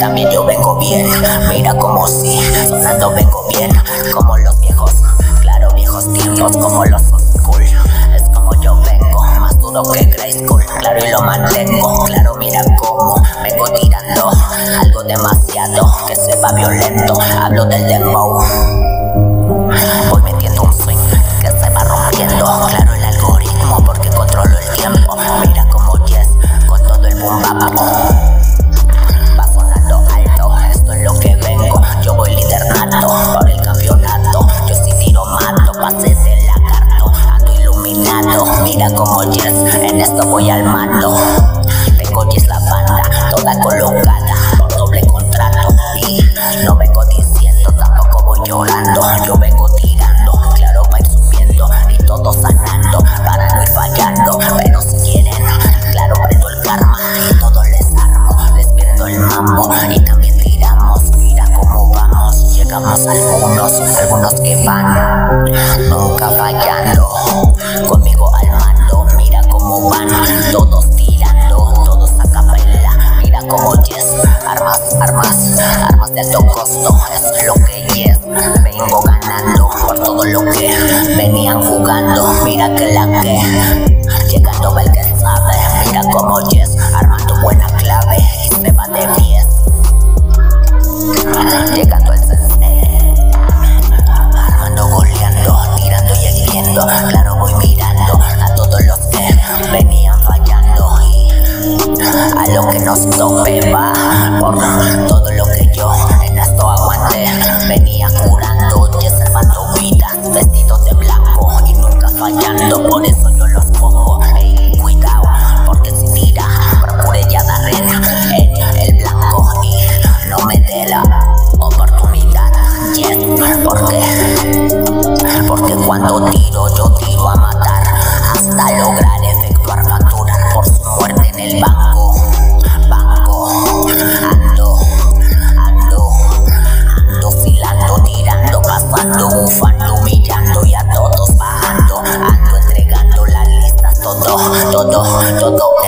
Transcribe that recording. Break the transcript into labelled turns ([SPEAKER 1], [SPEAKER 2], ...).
[SPEAKER 1] también yo vengo bien. Mira como si, sonando vengo bien. Como los viejos, claro, viejos tiempos, como los cool. Es como yo vengo, más duro que Grey School. Claro, y lo mantengo. Claro, mira cómo vengo tirando algo demasiado que se va violento. Hablo del dembow. Voy metiendo un swing que se va rompiendo. Claro, el algoritmo, porque controlo el tiempo. Mira como yes, con todo el boom, bap, Yo vengo tirando, claro va a subiendo Y todo sanando, para no ir fallando Pero si quieren, claro prendo el karma Y todo les armo, les pierdo el mambo Y también tiramos, mira cómo vamos Llegamos algunos, algunos que van Nunca fallando Conmigo al mando, mira cómo van Todos tirando, todos a capela Mira como yes, armas, armas, armas de alto costo Es lo que todo lo que venían jugando. Mira que la que Llegando el que sabe. Mira como yes, armando buena clave Y se va de pies. Llegando el sensei Armando, goleando, tirando y hirviendo Claro voy mirando a todos los que venían fallando. Y a lo que nos tope fallando Por eso todo, todo, todo.